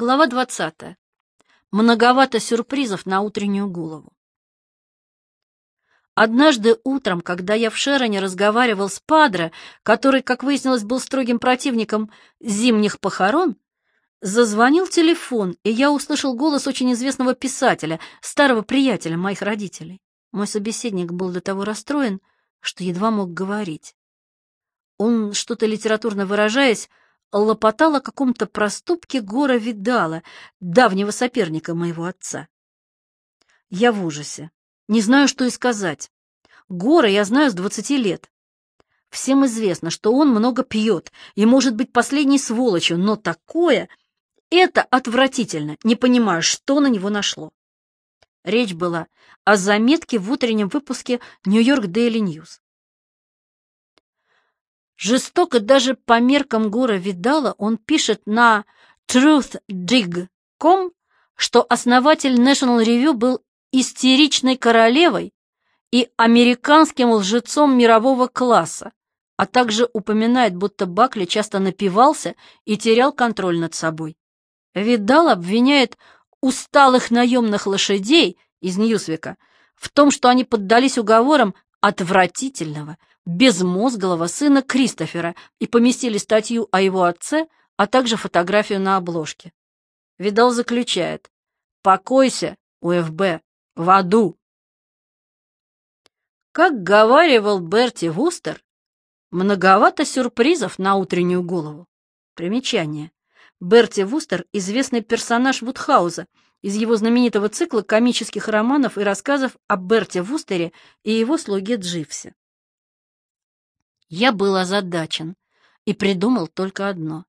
Глава 20. Многовато сюрпризов на утреннюю голову. Однажды утром, когда я в Шероне разговаривал с Падре, который, как выяснилось, был строгим противником зимних похорон, зазвонил телефон, и я услышал голос очень известного писателя, старого приятеля моих родителей. Мой собеседник был до того расстроен, что едва мог говорить. Он, что-то литературно выражаясь, лопотал о каком-то проступке Гора Видала, давнего соперника моего отца. Я в ужасе. Не знаю, что и сказать. Гора я знаю с двадцати лет. Всем известно, что он много пьет и может быть последней сволочью, но такое... Это отвратительно, не понимаю, что на него нашло. Речь была о заметке в утреннем выпуске «Нью-Йорк Дейли Ньюс». Жестоко даже по меркам Гора Видала он пишет на truthdig.com, что основатель National Review был истеричной королевой и американским лжецом мирового класса, а также упоминает, будто Бакли часто напивался и терял контроль над собой. Видал обвиняет усталых наемных лошадей из Ньюсвика в том, что они поддались уговорам отвратительного, безмозглого сына Кристофера и поместили статью о его отце, а также фотографию на обложке. Видал заключает «Покойся, УФБ, в аду». Как говаривал Берти Вустер, многовато сюрпризов на утреннюю голову. Примечание. Берти Вустер – известный персонаж Вудхауза из его знаменитого цикла комических романов и рассказов о Берте Вустере и его слуге Дживсе. Я был озадачен и придумал только одно.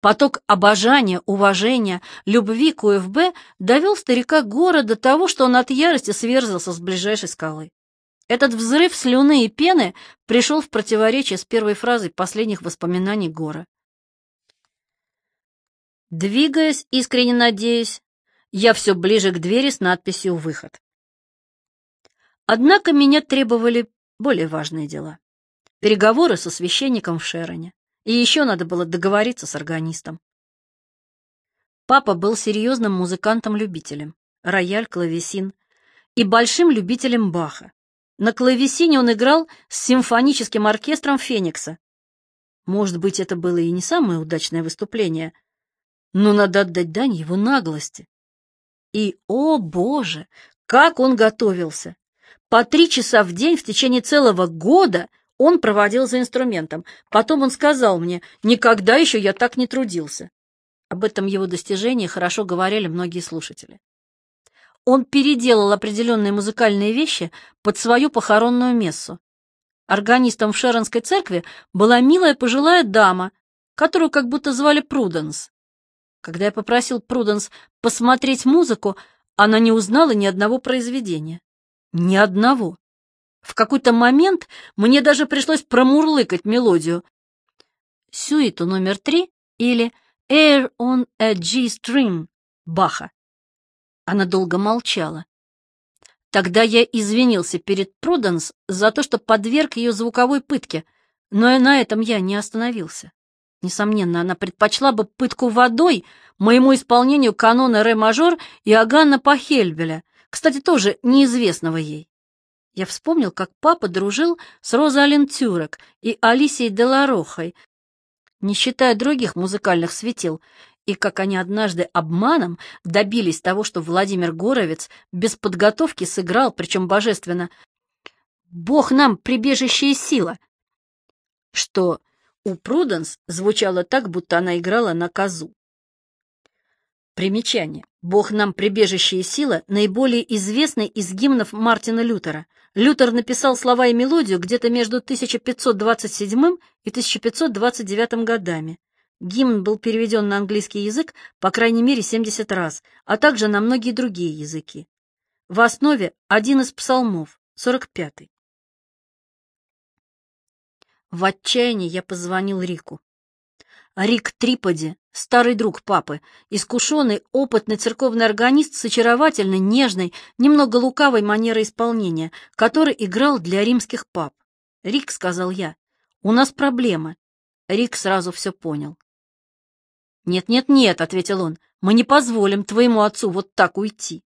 Поток обожания, уважения, любви к УФБ довел старика Гора до того, что он от ярости сверзался с ближайшей скалы. Этот взрыв слюны и пены пришел в противоречие с первой фразой последних воспоминаний Гора. Двигаясь, искренне надеюсь, я все ближе к двери с надписью «Выход». Однако меня требовали более важные дела переговоры со священником в Шероне. И еще надо было договориться с органистом. Папа был серьезным музыкантом-любителем, рояль, клавесин, и большим любителем Баха. На клавесине он играл с симфоническим оркестром Феникса. Может быть, это было и не самое удачное выступление, но надо отдать дань его наглости. И, о боже, как он готовился! По три часа в день в течение целого года — он проводил за инструментом. Потом он сказал мне, никогда еще я так не трудился. Об этом его достижении хорошо говорили многие слушатели. Он переделал определенные музыкальные вещи под свою похоронную мессу. Органистом в Шеронской церкви была милая пожилая дама, которую как будто звали Пруденс. Когда я попросил Пруденс посмотреть музыку, она не узнала ни одного произведения. Ни одного. В какой-то момент мне даже пришлось промурлыкать мелодию. Сюиту номер три или Air on a G-string Баха. Она долго молчала. Тогда я извинился перед Пруденс за то, что подверг ее звуковой пытке, но и на этом я не остановился. Несомненно, она предпочла бы пытку водой моему исполнению канона ре-мажор и Аганна Пахельбеля, кстати, тоже неизвестного ей. Я вспомнил, как папа дружил с Розалин Тюрек и Алисией Деларохой, не считая других музыкальных светил, и как они однажды обманом добились того, что Владимир Горовец без подготовки сыграл, причем божественно, «Бог нам прибежище сила», что у Пруденс звучало так, будто она играла на козу. Примечание. «Бог нам прибежище и сила» — наиболее известный из гимнов Мартина Лютера. Лютер написал слова и мелодию где-то между 1527 и 1529 годами. Гимн был переведен на английский язык по крайней мере 70 раз, а также на многие другие языки. В основе один из псалмов, 45-й. В отчаянии я позвонил Рику. Рик Триподи, старый друг папы, искушенный, опытный церковный органист с очаровательной, нежной, немного лукавой манерой исполнения, который играл для римских пап. «Рик», — сказал я, — «у нас проблемы». Рик сразу все понял. «Нет-нет-нет», — ответил он, Мы не позволим твоему отцу вот так уйти.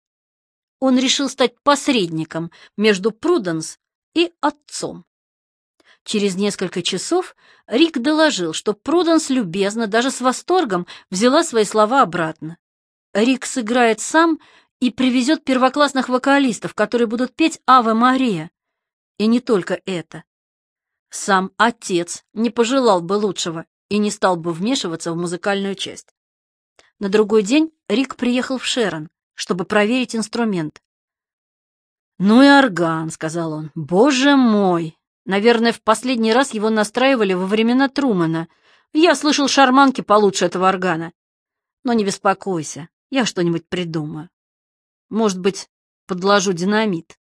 Он решил стать посредником между Пруденс и отцом. Через несколько часов Рик доложил, что Пруденс любезно, даже с восторгом, взяла свои слова обратно. Рик сыграет сам и привезет первоклассных вокалистов, которые будут петь «Аве Мария». И не только это. Сам отец не пожелал бы лучшего и не стал бы вмешиваться в музыкальную часть. На другой день Рик приехал в Шерон, чтобы проверить инструмент. «Ну и орган», — сказал он. «Боже мой! Наверное, в последний раз его настраивали во времена Трумана. Я слышал шарманки получше этого органа. Но не беспокойся, я что-нибудь придумаю. Может быть, подложу динамит.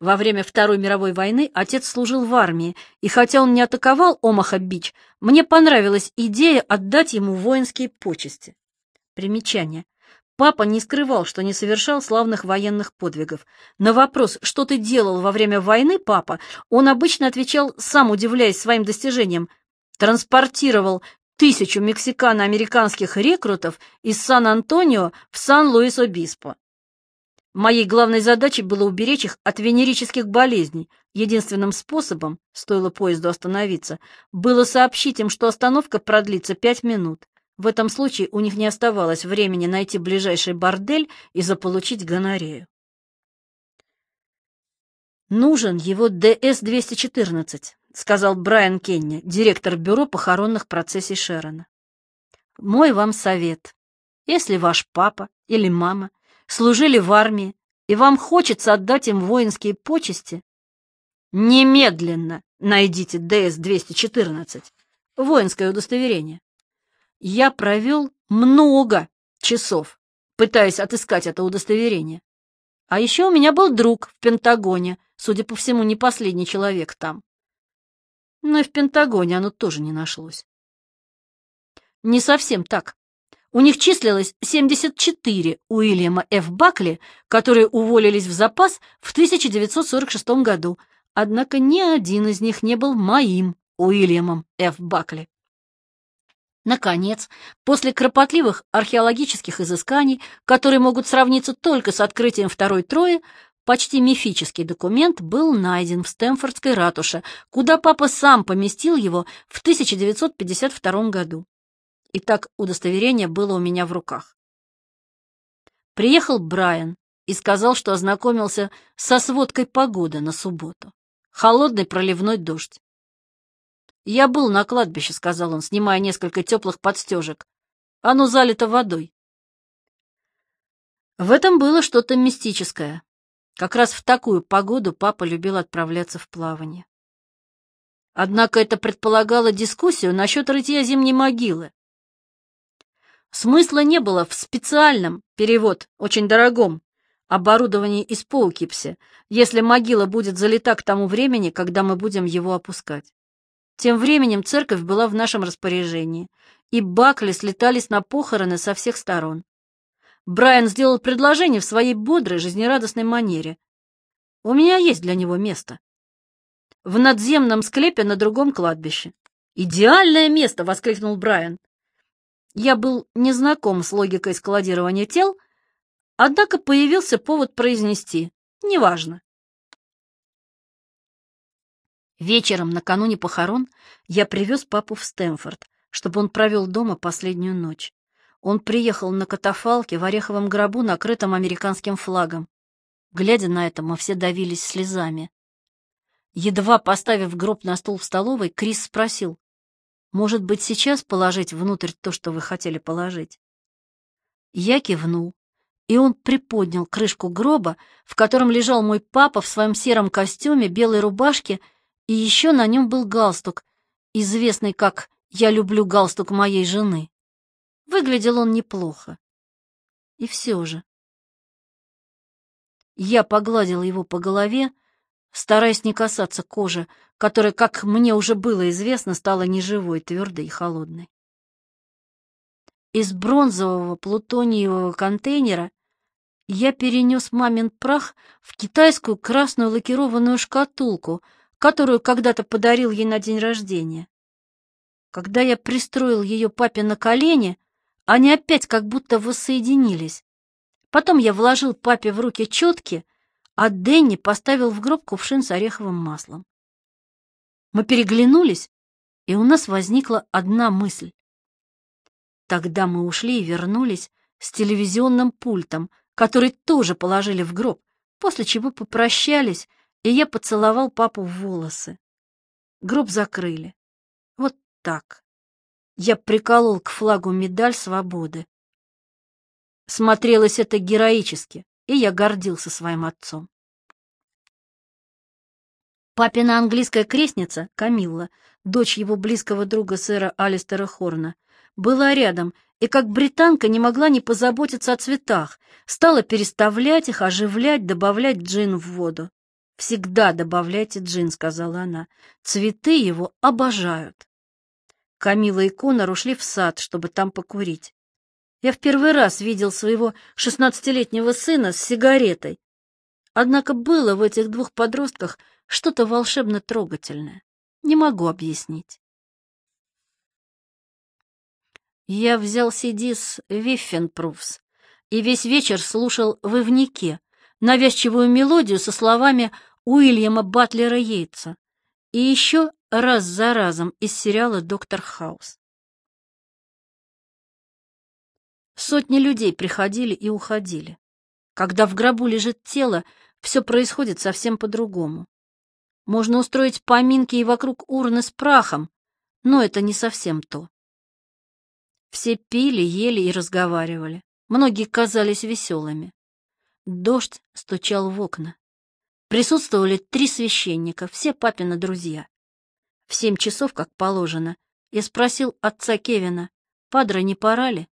Во время Второй мировой войны отец служил в армии, и хотя он не атаковал Омаха-Бич, мне понравилась идея отдать ему воинские почести. Примечание. Папа не скрывал, что не совершал славных военных подвигов. На вопрос, что ты делал во время войны, папа, он обычно отвечал, сам удивляясь своим достижениям, транспортировал тысячу мексикано-американских рекрутов из Сан-Антонио в Сан-Луис-Обиспо. Моей главной задачей было уберечь их от венерических болезней. Единственным способом, стоило поезду остановиться, было сообщить им, что остановка продлится пять минут. В этом случае у них не оставалось времени найти ближайший бордель и заполучить гонорею. «Нужен его ДС-214», — сказал Брайан Кенни, директор бюро похоронных процессий Шерона. «Мой вам совет. Если ваш папа или мама служили в армии, и вам хочется отдать им воинские почести, немедленно найдите ДС-214, воинское удостоверение. Я провел много часов, пытаясь отыскать это удостоверение. А еще у меня был друг в Пентагоне, судя по всему, не последний человек там. Но и в Пентагоне оно тоже не нашлось. Не совсем так. У них числилось 74 Уильяма Ф. Бакли, которые уволились в запас в 1946 году, однако ни один из них не был моим Уильямом Ф. Бакли. Наконец, после кропотливых археологических изысканий, которые могут сравниться только с открытием второй Трои, почти мифический документ был найден в Стэнфордской ратуше, куда папа сам поместил его в 1952 году. Итак, удостоверение было у меня в руках. Приехал Брайан и сказал, что ознакомился со сводкой погоды на субботу. Холодный проливной дождь. «Я был на кладбище», — сказал он, снимая несколько теплых подстежек. «Оно залито водой». В этом было что-то мистическое. Как раз в такую погоду папа любил отправляться в плавание. Однако это предполагало дискуссию насчет рытья зимней могилы. Смысла не было в специальном, перевод очень дорогом, оборудовании из Поукипси, если могила будет залита к тому времени, когда мы будем его опускать. Тем временем церковь была в нашем распоряжении, и Бакли слетались на похороны со всех сторон. Брайан сделал предложение в своей бодрой, жизнерадостной манере. «У меня есть для него место. В надземном склепе на другом кладбище». «Идеальное место!» — воскликнул Брайан. Я был не знаком с логикой складирования тел, однако появился повод произнести «неважно». Вечером, накануне похорон, я привез папу в Стэнфорд, чтобы он провел дома последнюю ночь. Он приехал на катафалке в ореховом гробу, накрытом американским флагом. Глядя на это, мы все давились слезами. Едва поставив гроб на стол в столовой, Крис спросил, «Может быть, сейчас положить внутрь то, что вы хотели положить?» Я кивнул, и он приподнял крышку гроба, в котором лежал мой папа в своем сером костюме, белой рубашке и еще на нем был галстук, известный как «Я люблю галстук моей жены». Выглядел он неплохо. И все же. Я погладил его по голове, стараясь не касаться кожи, которая, как мне уже было известно, стала неживой, твердой и холодной. Из бронзового плутониевого контейнера я перенес мамин прах в китайскую красную лакированную шкатулку — которую когда-то подарил ей на день рождения. Когда я пристроил ее папе на колени, они опять как будто воссоединились. Потом я вложил папе в руки четки, а Дэнни поставил в гроб кувшин с ореховым маслом. Мы переглянулись, и у нас возникла одна мысль. Тогда мы ушли и вернулись с телевизионным пультом, который тоже положили в гроб, после чего попрощались, и я поцеловал папу в волосы. Гроб закрыли. Вот так. Я приколол к флагу медаль свободы. Смотрелось это героически, и я гордился своим отцом. Папина английская крестница, Камилла, дочь его близкого друга сэра Алистера Хорна, была рядом и как британка не могла не позаботиться о цветах, стала переставлять их, оживлять, добавлять джин в воду. «Всегда добавляйте джин», — сказала она. «Цветы его обожают». Камила и Конор ушли в сад, чтобы там покурить. Я в первый раз видел своего шестнадцатилетнего сына с сигаретой. Однако было в этих двух подростках что-то волшебно трогательное. Не могу объяснить. Я взял CD с Виффенпруфс и весь вечер слушал в ивнике навязчивую мелодию со словами Уильяма Батлера Йейтса и еще раз за разом из сериала «Доктор Хаус». Сотни людей приходили и уходили. Когда в гробу лежит тело, все происходит совсем по-другому. Можно устроить поминки и вокруг урны с прахом, но это не совсем то. Все пили, ели и разговаривали. Многие казались веселыми. Дождь стучал в окна. Присутствовали три священника, все папины друзья. В семь часов, как положено, я спросил отца Кевина, «Падре, не пора ли?»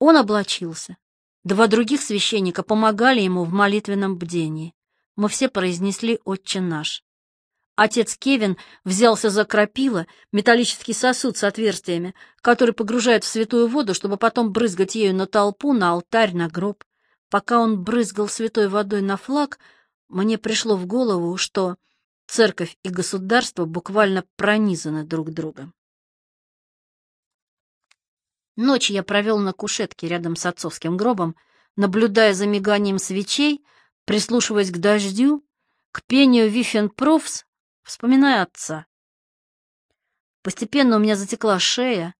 Он облачился. Два других священника помогали ему в молитвенном бдении. Мы все произнесли «Отче наш». Отец Кевин взялся за крапила, металлический сосуд с отверстиями, который погружают в святую воду, чтобы потом брызгать ею на толпу, на алтарь, на гроб. Пока он брызгал святой водой на флаг, мне пришло в голову, что церковь и государство буквально пронизаны друг другом. Ночь я провел на кушетке рядом с отцовским гробом, наблюдая за миганием свечей, прислушиваясь к дождю, к пению Вифенпрофс, вспоминая отца. Постепенно у меня затекла шея,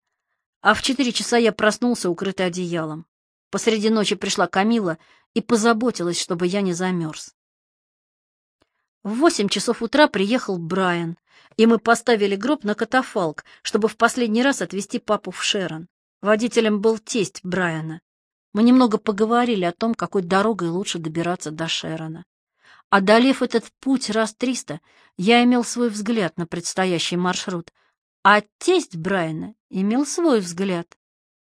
а в четыре часа я проснулся, укрытый одеялом. Посреди ночи пришла Камила и позаботилась, чтобы я не замерз. В восемь часов утра приехал Брайан, и мы поставили гроб на катафалк, чтобы в последний раз отвезти папу в Шерон. Водителем был тесть Брайана. Мы немного поговорили о том, какой дорогой лучше добираться до Шерона. Одолев этот путь раз триста, я имел свой взгляд на предстоящий маршрут, а тесть Брайана имел свой взгляд.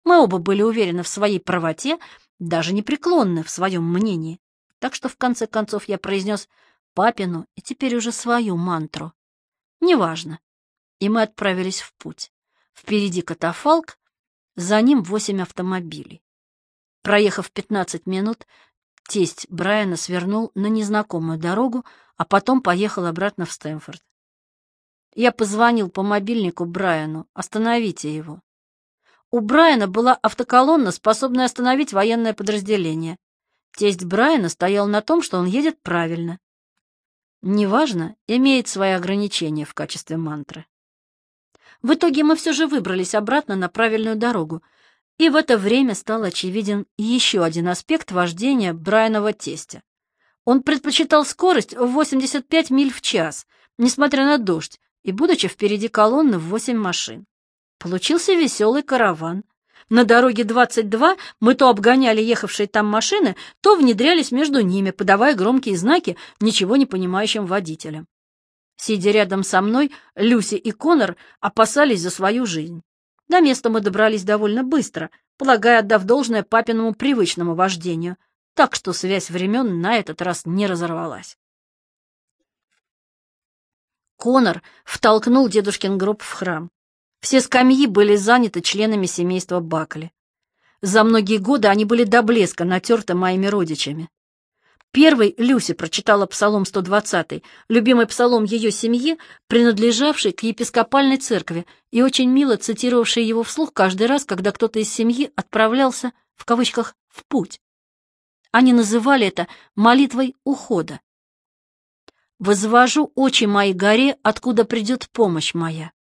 Мы оба были уверены в своей правоте, даже непреклонны в своем мнении. Так что в конце концов я произнес папину и теперь уже свою мантру. Неважно. И мы отправились в путь. Впереди катафалк, за ним восемь автомобилей. Проехав пятнадцать минут, тесть Брайана свернул на незнакомую дорогу, а потом поехал обратно в Стэнфорд. Я позвонил по мобильнику Брайану, остановите его. У Брайана была автоколонна, способная остановить военное подразделение. Тесть Брайана стоял на том, что он едет правильно. Неважно, имеет свои ограничения в качестве мантры. В итоге мы все же выбрались обратно на правильную дорогу, и в это время стал очевиден еще один аспект вождения Брайанова тестя. Он предпочитал скорость в 85 миль в час, несмотря на дождь, и будучи впереди колонны в 8 машин. Получился веселый караван. На дороге 22 мы то обгоняли ехавшие там машины, то внедрялись между ними, подавая громкие знаки ничего не понимающим водителям. Сидя рядом со мной, Люси и Конор опасались за свою жизнь. До места мы добрались довольно быстро, полагая, отдав должное папиному привычному вождению, так что связь времен на этот раз не разорвалась. Конор втолкнул дедушкин гроб в храм. Все скамьи были заняты членами семейства Бакли. За многие годы они были до блеска натерты моими родичами. Первый Люси прочитала псалом 120, любимый псалом ее семьи, принадлежавший к епископальной церкви и очень мило цитировавший его вслух каждый раз, когда кто-то из семьи отправлялся, в кавычках, в путь. Они называли это молитвой ухода. «Возвожу очи мои горе, откуда придет помощь моя».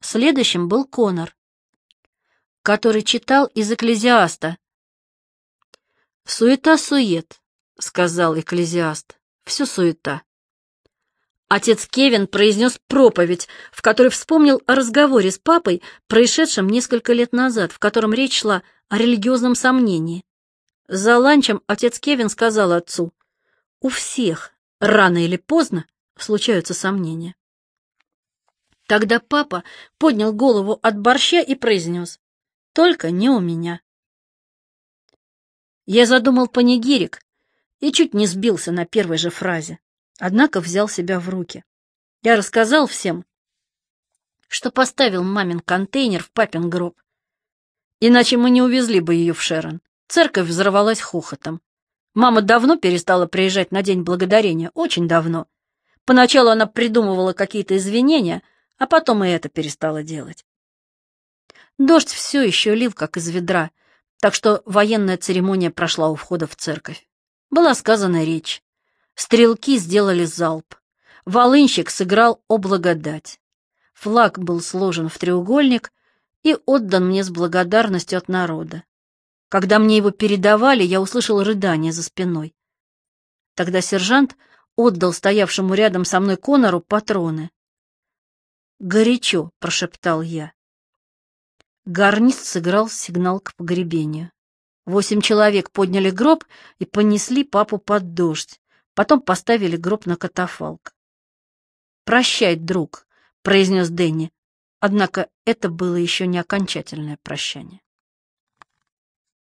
Следующим был Конор, который читал из Экклезиаста, «Суета-сует», — сказал экклезиаст. «Все суета». Отец Кевин произнес проповедь, в которой вспомнил о разговоре с папой, происшедшем несколько лет назад, в котором речь шла о религиозном сомнении. За ланчем отец Кевин сказал отцу, «У всех, рано или поздно, случаются сомнения». Тогда папа поднял голову от борща и произнес, «Только не у меня». Я задумал панигирик и чуть не сбился на первой же фразе, однако взял себя в руки. Я рассказал всем, что поставил мамин контейнер в папин гроб. Иначе мы не увезли бы ее в Шерон. Церковь взорвалась хохотом. Мама давно перестала приезжать на День Благодарения, очень давно. Поначалу она придумывала какие-то извинения, а потом и это перестала делать. Дождь все еще лил, как из ведра, так что военная церемония прошла у входа в церковь. Была сказана речь. Стрелки сделали залп. Волынщик сыграл «О благодать». Флаг был сложен в треугольник и отдан мне с благодарностью от народа. Когда мне его передавали, я услышал рыдание за спиной. Тогда сержант отдал стоявшему рядом со мной Конору патроны. «Горячо», — прошептал я. Гарнист сыграл сигнал к погребению. Восемь человек подняли гроб и понесли папу под дождь. Потом поставили гроб на катафалк. «Прощай, друг», — произнес Дэнни. Однако это было еще не окончательное прощание.